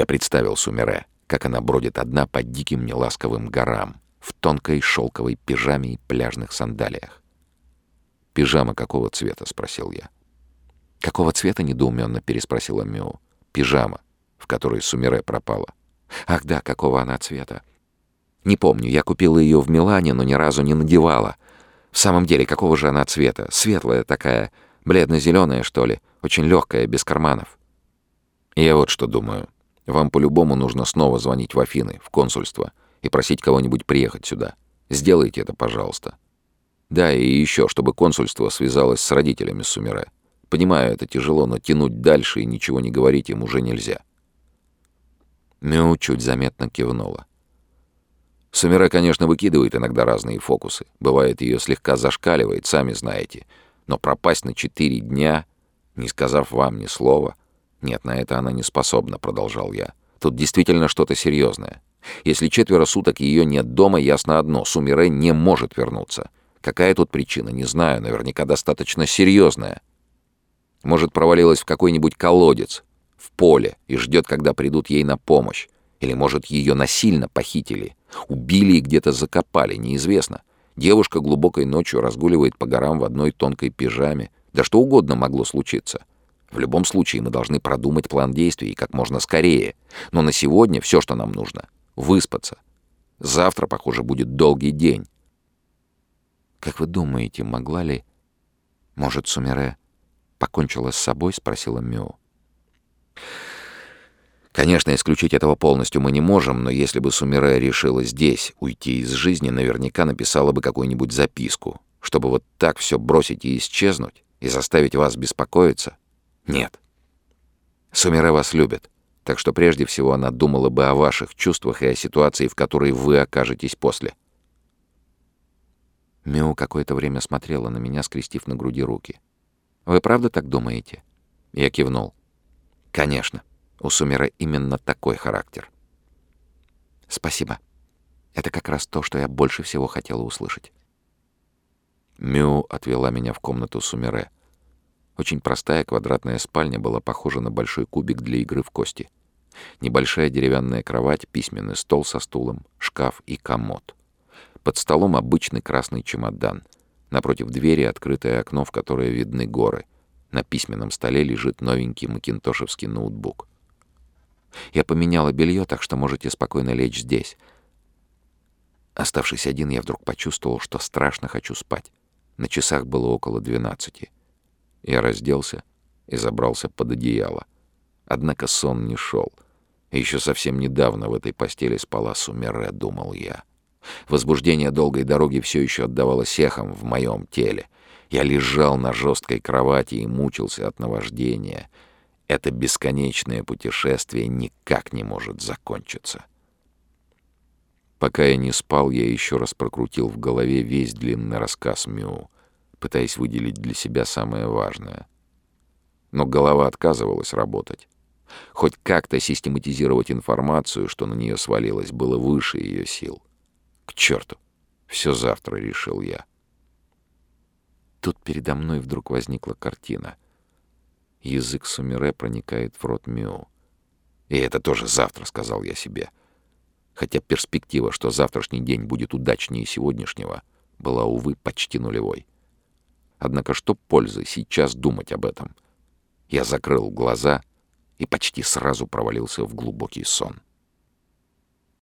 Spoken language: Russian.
Я представил Сумере, как она бродит одна по диким неласковым горам, в тонкой шелковой пижаме и пляжных сандалиях. «Пижама какого цвета?» — спросил я. «Какого цвета?» — недоуменно переспросила Мю. «Пижама, в которой Сумере пропала». «Ах да, какого она цвета?» «Не помню, я купила ее в Милане, но ни разу не надевала. В самом деле, какого же она цвета? Светлая такая, бледно-зеленая, что ли, очень легкая, без карманов». «Я вот что думаю. Вам по-любому нужно снова звонить в Афины, в консульство, и просить кого-нибудь приехать сюда. Сделайте это, пожалуйста. Да, и еще, чтобы консульство связалось с родителями Сумере. Понимаю, это тяжело, но тянуть дальше и ничего не говорить им уже нельзя. Мю чуть заметно кивнула. Сумера, конечно, выкидывает иногда разные фокусы. Бывает, ее слегка зашкаливает, сами знаете. Но пропасть на четыре дня, не сказав вам ни слова... Нет, на это она не способна, продолжал я. Тут действительно что-то серьезное. Если четверо суток ее нет дома, ясно одно — Сумире не может вернуться. Какая тут причина, не знаю, наверняка достаточно серьезная. Может, провалилась в какой-нибудь колодец, в поле, и ждет, когда придут ей на помощь. Или, может, ее насильно похитили, убили и где-то закопали, неизвестно. Девушка глубокой ночью разгуливает по горам в одной тонкой пижаме. Да что угодно могло случиться. В любом случае мы должны продумать план действий как можно скорее. Но на сегодня все, что нам нужно — выспаться. Завтра, похоже, будет долгий день. «Как вы думаете, могла ли...» «Может, Сумере покончила с собой?» — спросила Мю. Конечно, исключить этого полностью мы не можем, но если бы Сумере решила здесь уйти из жизни, наверняка написала бы какую-нибудь записку, чтобы вот так все бросить и исчезнуть, и заставить вас беспокоиться. Нет. Сумере вас любит, так что прежде всего она думала бы о ваших чувствах и о ситуации, в которой вы окажетесь после. Мю какое-то время смотрела на меня, скрестив на груди руки. «Вы правда так думаете?» Я кивнул. «Конечно. У Сумера именно такой характер». «Спасибо. Это как раз то, что я больше всего хотела услышать». Мю отвела меня в комнату Сумере. Очень простая квадратная спальня была похожа на большой кубик для игры в кости. Небольшая деревянная кровать, письменный стол со стулом, шкаф и комод. Под столом обычный красный чемодан. Напротив двери открытое окно, в которое видны горы. На письменном столе лежит новенький макинтошевский ноутбук. Я поменяла белье, так что можете спокойно лечь здесь. Оставшись один, я вдруг почувствовал, что страшно хочу спать. На часах было около двенадцати. Я разделся и забрался под одеяло. Однако сон не шел. Еще совсем недавно в этой постели спала Сумере, думал я. Возбуждение долгой дороги все еще отдавалось эхом в моем теле. Я лежал на жесткой кровати и мучился от наваждения. Это бесконечное путешествие никак не может закончиться. Пока я не спал, я еще раз прокрутил в голове весь длинный рассказ Мю, пытаясь выделить для себя самое важное. Но голова отказывалась работать. Хоть как-то систематизировать информацию, что на нее свалилось, было выше ее сил. К черту! Все завтра, решил я. Тут передо мной вдруг возникла картина. Язык Сумире проникает в рот Мю. И это тоже завтра, сказал я себе. Хотя перспектива, что завтрашний день будет удачнее сегодняшнего, была, увы, почти нулевой. Однако что пользы сейчас думать об этом? Я закрыл глаза и почти сразу провалился в глубокий сон.